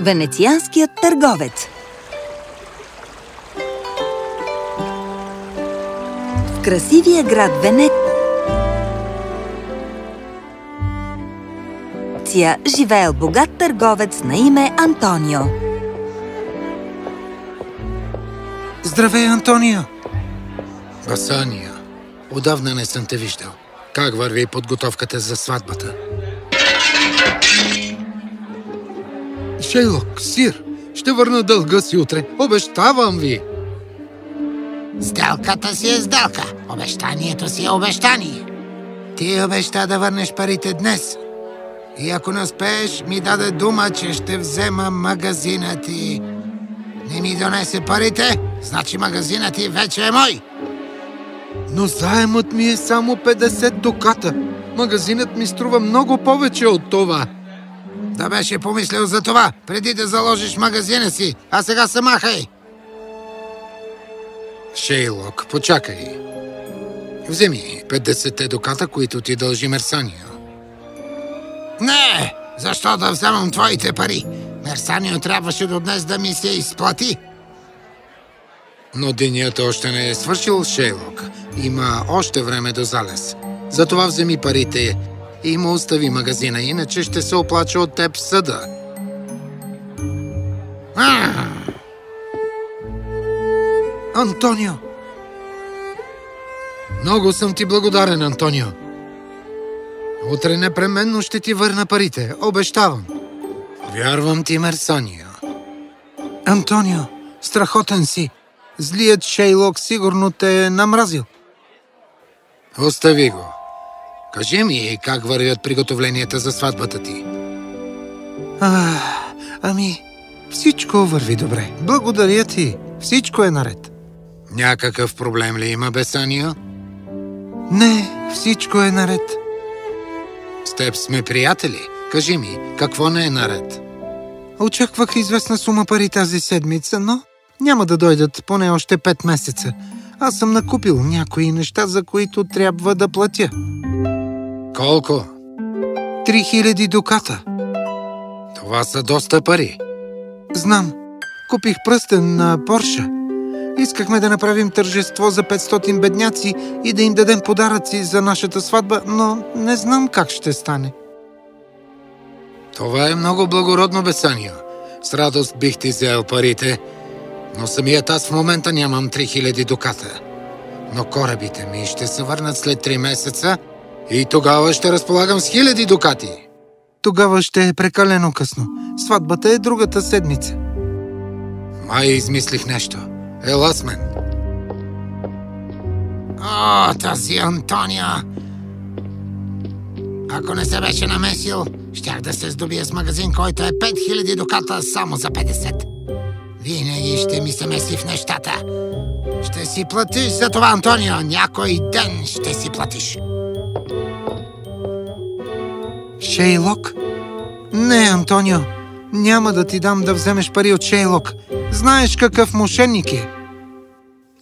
Венецианският търговец В красивия град Венеция живеел богат търговец на име Антонио. Здравей, Антонио! Басания, отдавна не съм те виждал. Как върви подготовката за сватбата? Шейлок, сир, ще върна дълга си утре. Обещавам ви! Сделката си е сделка. Обещанието си е обещание. Ти обеща да върнеш парите днес. И ако не успееш, ми даде дума, че ще взема магазина ти. Не ми донесе парите, значи магазинът ти вече е мой. Но заемът ми е само 50 доката. Магазинът ми струва много повече от това. Да беше помислил за това, преди да заложиш магазина си, а сега се махай. Шейлок, почакай. Вземи 50 доката, които ти дължи Мерсанио. Не! Защо да вземам твоите пари? Мерсанио трябваше до днес да ми се изплати. Но денят още не е свършил, Шейлок. Има още време до залез. Затова вземи парите и му остави магазина, иначе ще се оплача от теб в съда. А! Антонио! Много съм ти благодарен, Антонио. Утре непременно ще ти върна парите, обещавам. Вярвам ти, Мерсанио. Антонио, страхотен си. Злият Шейлок сигурно те е намразил. Остави го. Кажи ми как вървят приготовленията за сватбата ти. А, ами, всичко върви добре. Благодаря ти. Всичко е наред. Някакъв проблем ли има, Бесанио? Не, всичко е наред. С теб сме приятели. Кажи ми, какво не е наред? Очаквах известна сума пари тази седмица, но няма да дойдат поне още пет месеца. Аз съм накупил някои неща, за които трябва да платя. Колко? Три хиляди дуката. Това са доста пари. Знам. Купих пръстен на Порша. Искахме да направим тържество за 500 бедняци и да им дадем подаръци за нашата сватба, но не знам как ще стане. Това е много благородно, Бесанио. С радост бих ти взел парите, но самият аз в момента нямам 3000 дуката. Но корабите ми ще се върнат след 3 месеца и тогава ще разполагам с хиляди дукати. Тогава ще е прекалено късно. Сватбата е другата седмица. Май измислих нещо. Ела с мен. О, тази Антония! Ако не се беше намесил, щях да се здобия с магазин, който е 5000 дуката само за 50. Винаги ще ми се меси в нещата. Ще си платиш за това, Антонио. Някой ден ще си платиш. Шейлок? Не, Антонио. Няма да ти дам да вземеш пари от Шейлок. Знаеш какъв мошенник е.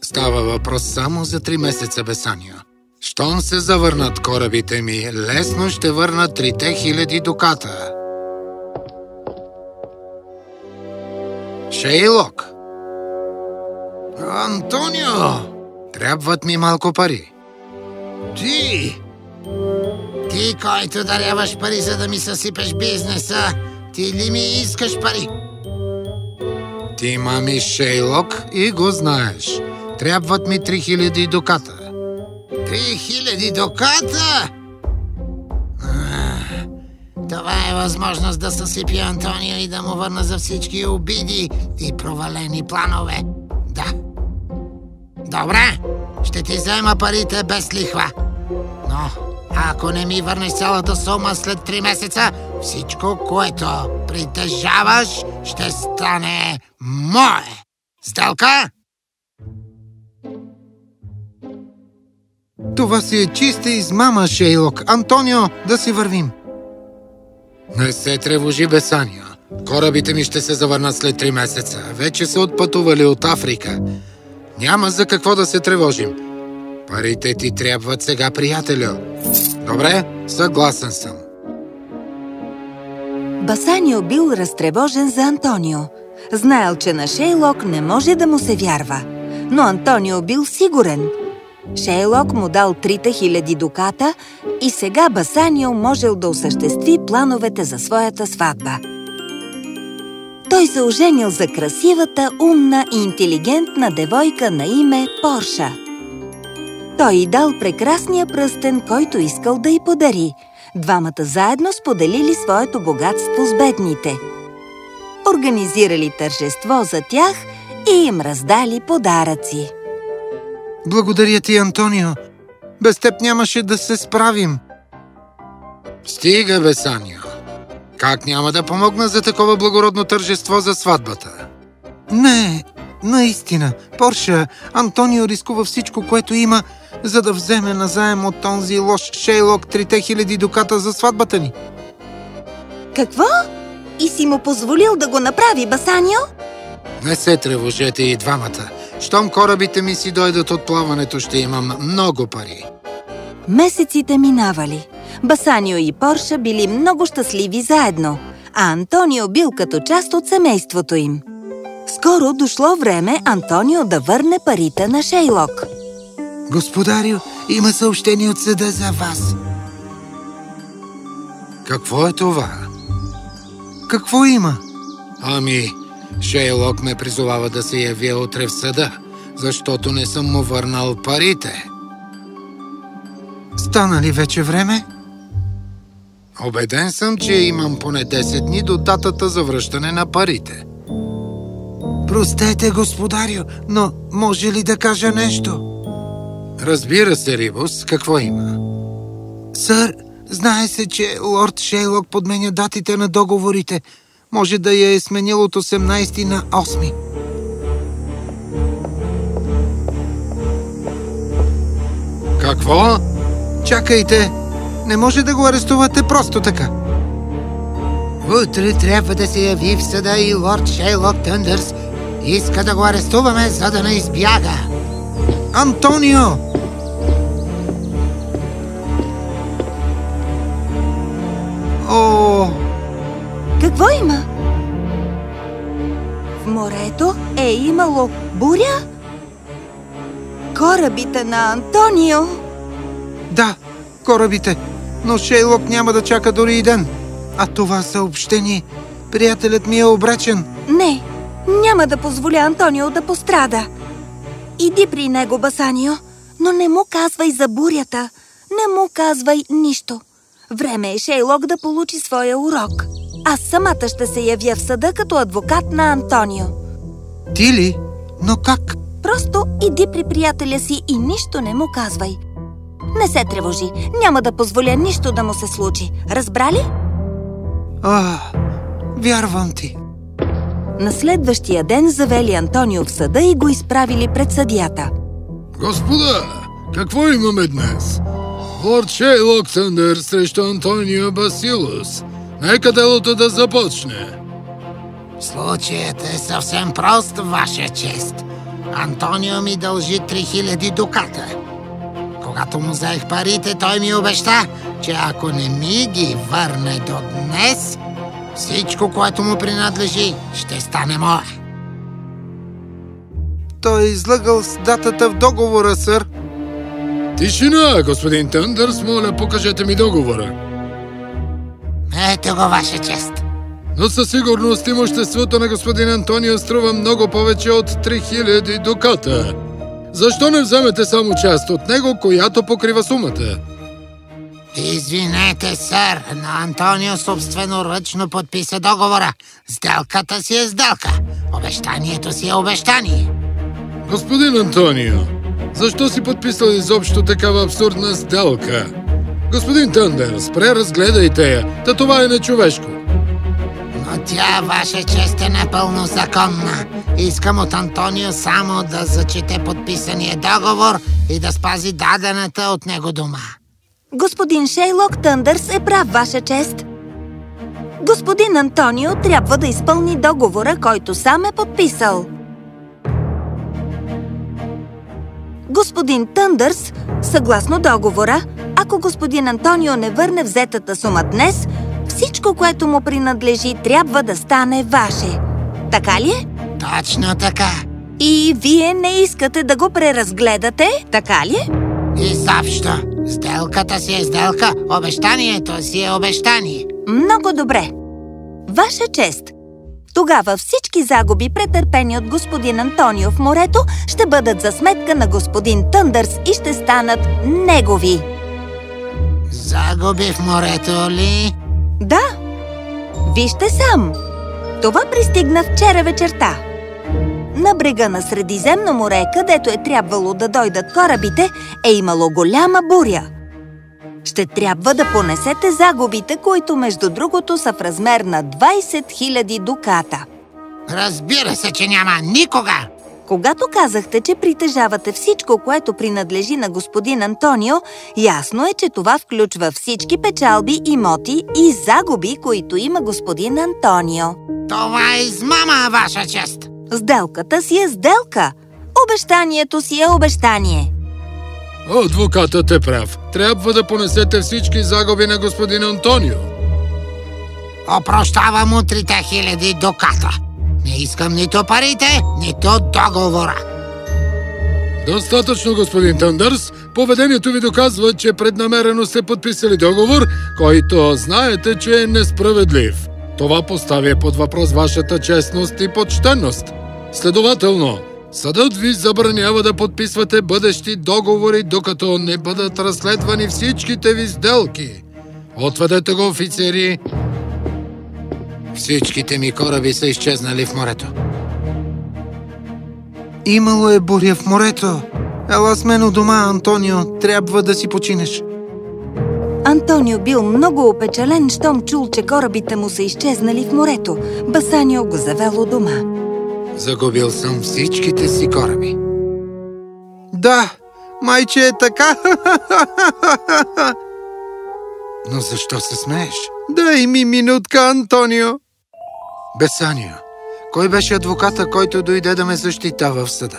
Става въпрос само за 3 месеца, Бесанио. Щом се завърнат корабите ми, лесно ще върнат трите хиляди дуката. Шейлок! Антонио! Трябват ми малко пари. Ти! Ти, който даряваш пари, за да ми съсипеш бизнеса, ти ли ми искаш пари? Ти мами Шейлок и го знаеш. Трябват ми 3000 дуката. Три хиляди доката? А, Това е възможност да съсипи Антонио и да му върна за всички обиди и провалени планове. Да. Добре, ще ти взема парите без лихва. Но ако не ми върнеш цялата сума след три месеца, всичко, което притежаваш, ще стане мое. Сделка? Това си е чиста измама, Шейлок. Антонио, да си вървим. Не се тревожи, Бесанио. Корабите ми ще се завърнат след 3 месеца. Вече са отпътували от Африка. Няма за какво да се тревожим. Парите ти трябват сега, приятелю. Добре, съгласен съм. Басанио бил разтревожен за Антонио. Знаел, че на Шейлок не може да му се вярва. Но Антонио бил сигурен. Шейлок му дал трите хиляди дуката и сега Басанио можел да осъществи плановете за своята сватба. Той се оженил за красивата, умна и интелигентна девойка на име Порша. Той й дал прекрасния пръстен, който искал да й подари. Двамата заедно споделили своето богатство с бедните. Организирали тържество за тях и им раздали подаръци. Благодаря ти, Антонио. Без теб нямаше да се справим. Стига, бе. Как няма да помогна за такова благородно тържество за сватбата? Не, наистина. Порша, Антонио рискува всичко, което има, за да вземе назаем от този лош Шейлок трите хиляди дуката за сватбата ни. Какво? И си му позволил да го направи, Басанио? Не се тревожете и двамата. Щом корабите ми си дойдат от плаването, ще имам много пари. Месеците минавали. Басанио и Порша били много щастливи заедно, а Антонио бил като част от семейството им. Скоро дошло време Антонио да върне парите на Шейлок. Господарю, има съобщение от съда за вас. Какво е това? Какво има? Ами, Шейлок ме призовава да се явя утре в съда, защото не съм му върнал парите. Стана ли вече време? Обеден съм, че имам поне 10 дни до датата за връщане на парите. Простете, господарю, но може ли да кажа нещо? Разбира се, Рибус, какво има? Сър, знае се, че лорд Шейлок подменя датите на договорите. Може да я е сменил от 18 на 8. Какво? Чакайте! Не може да го арестувате просто така. Утре трябва да се яви в съда и лорд Шейлок Тъндърс. Иска да го арестуваме, за да не избяга. Антонио! О, Какво има? В морето е имало буря? Корабите на Антонио? да, корабите. Но Шейлок няма да чака дори и ден. А това съобщение, приятелят ми е обречен. Не, няма да позволя Антонио да пострада. Иди при него, Басанио, но не му казвай за бурята. Не му казвай нищо. Време е Шейлок да получи своя урок. Аз самата ще се явя в съда като адвокат на Антонио. Ти ли? Но как? Просто иди при приятеля си и нищо не му казвай. Не се тревожи, няма да позволя нищо да му се случи. Разбра ли? А, вярвам ти. На следващия ден завели Антонио в съда и го изправили пред съдията. Господа, какво имаме днес? Лорд Шейлок Тъндър срещу Антонио Басилус. Нека делото да започне. Случаят е съвсем прост, Ваша чест. Антонио ми дължи 3000 дуката. Когато му взех парите, той ми обеща, че ако не ми ги върне до днес, всичко, което му принадлежи, ще стане мое. Той е излъгал с датата в договора, сър. Тишина, господин Тъндърс, моля, покажете ми договора. Ето го, Ваша чест. Но със сигурност имуществото на господин Антонио струва много повече от 3000 дуката. Защо не вземете само част от него, която покрива сумата? Извинете, сър, но Антонио собственоръчно подписа договора. Сделката си е сделка. Обещанието си е обещание. Господин Антонио, защо си подписал изобщо такава абсурдна сделка? Господин Тъндърс, преразгледайте я, та това е нечовешко. Но тя, ваша чест, е напълно законна. Искам от Антонио само да зачете подписания договор и да спази дадената от него дума. Господин Шейлок Тъндърс е прав, Ваша чест. Господин Антонио трябва да изпълни договора, който сам е подписал. Господин Тъндърс, съгласно договора, ако господин Антонио не върне взетата сума днес, Всичко, което му принадлежи, трябва да стане ваше. Така ли е? Точно така. И вие не искате да го преразгледате, така ли е? Изобщо. Сделката си е сделка, обещанието си е обещание. Много добре. Ваша чест. Тогава всички загуби, претърпени от господин Антонио в морето, ще бъдат за сметка на господин Тъндърс и ще станат негови. Загуби в морето ли? Да. Вижте сам. Това пристигна вчера вечерта. На брега на Средиземно море, където е трябвало да дойдат корабите, е имало голяма буря. Ще трябва да понесете загубите, които между другото са в размер на 20 000 дуката. Разбира се, че няма никога! Когато казахте, че притежавате всичко, което принадлежи на господин Антонио, ясно е, че това включва всички печалби, имоти и загуби, които има господин Антонио. Това е измама, ваша чест! Сделката си е сделка. Обещанието си е обещание. Адвокатът е прав. Трябва да понесете всички загуби на господин Антонио. Опрощавам му трите хиляди дуката. Не искам нито парите, нито договора. Достатъчно, господин Тъндърс. Поведението ви доказва, че преднамерено сте подписали договор, който знаете, че е несправедлив. Това поставя под въпрос вашата честност и почтенност. Следователно, съдът ви забранява да подписвате бъдещи договори, докато не бъдат разследвани всичките ви сделки. Отведете го, офицери. Всичките ми кораби са изчезнали в морето. Имало е буря в морето. Ела с мен у дома, Антонио. Трябва да си починеш. Антонио бил много опечален, щом чул, че корабите му са изчезнали в морето. Басанио го завел у дома. Загубил съм всичките си кораби. Да, майче е така. Но защо се смееш? Дай ми минутка, Антонио. Бесанио, кой беше адвоката, който дойде да ме защитава в съда?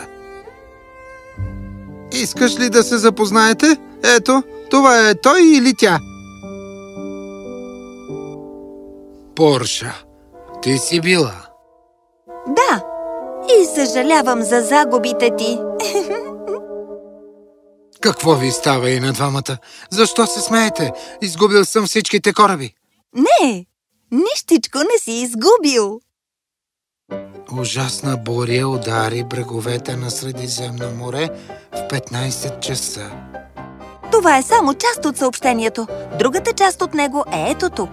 Искаш ли да се запознаете? Ето, това е той или тя. Порша, ти си била. Да, и съжалявам за загубите ти. Какво ви става и на двамата? Защо се смеете? Изгубил съм всичките кораби. Не, нищичко не си изгубил. Ужасна буря удари бреговете на Средиземно море в 15 часа. Това е само част от съобщението. Другата част от него е ето тук.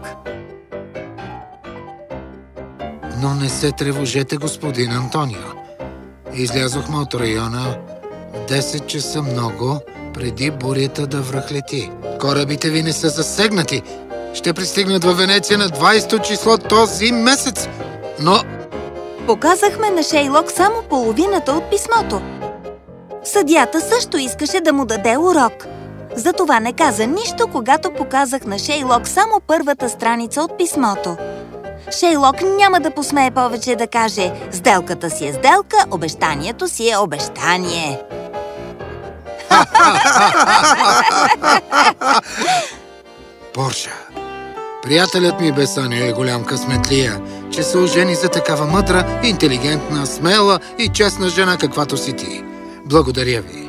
Но не се тревожете, господин Антонио. Излязохме от района в 10 часа много преди бурята да връхлети. Корабите ви не са засегнати. Ще пристигнат във Венеция на 20 число този месец. Но Показахме на Шейлок само половината от писмото. Съдята също искаше да му даде урок. Затова не каза нищо, когато показах на Шейлок само първата страница от писмото. Шейлок няма да посмее повече да каже «Сделката си е сделка, обещанието си е обещание». Порша, приятелят ми Бесанио е голям късметлия, че се ожени за такава мъдра, интелигентна, смела и честна жена, каквато си ти. Благодаря ви.